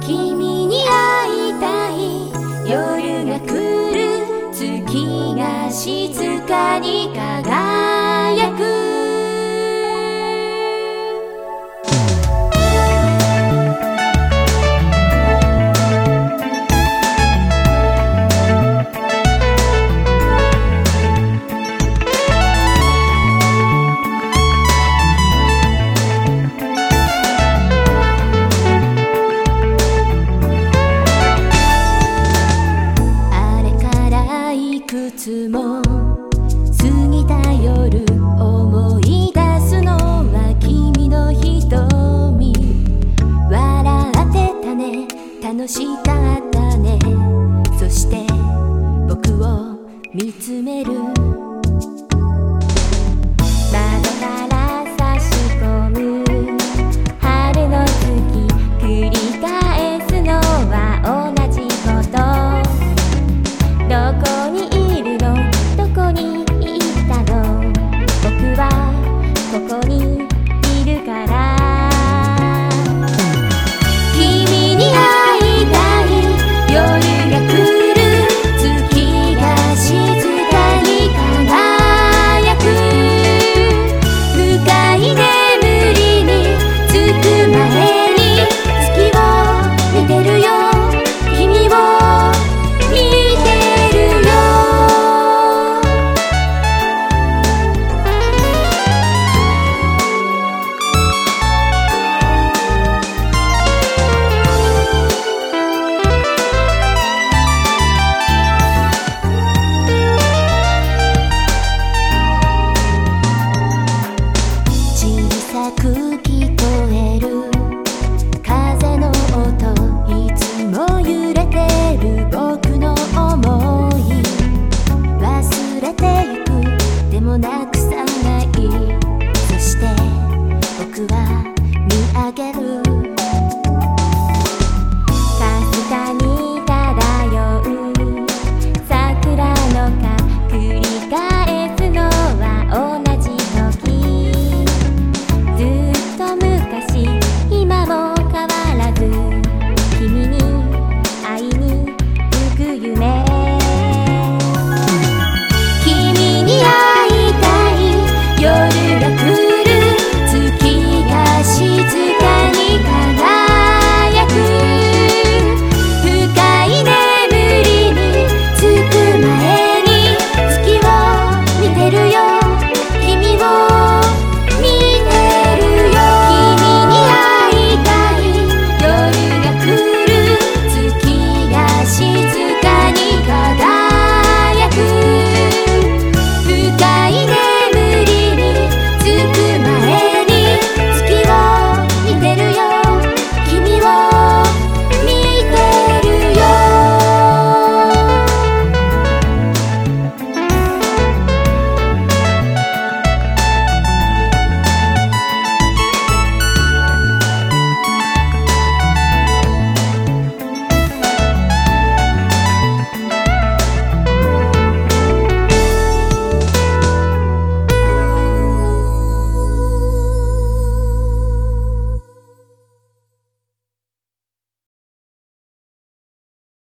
君に会いたい。夜が来る。月が静かに輝つも過ぎた夜思い出すのは君の瞳。笑ってたね。楽しかったね。そして僕を見つめる。もなくさない。そして僕は見上げる。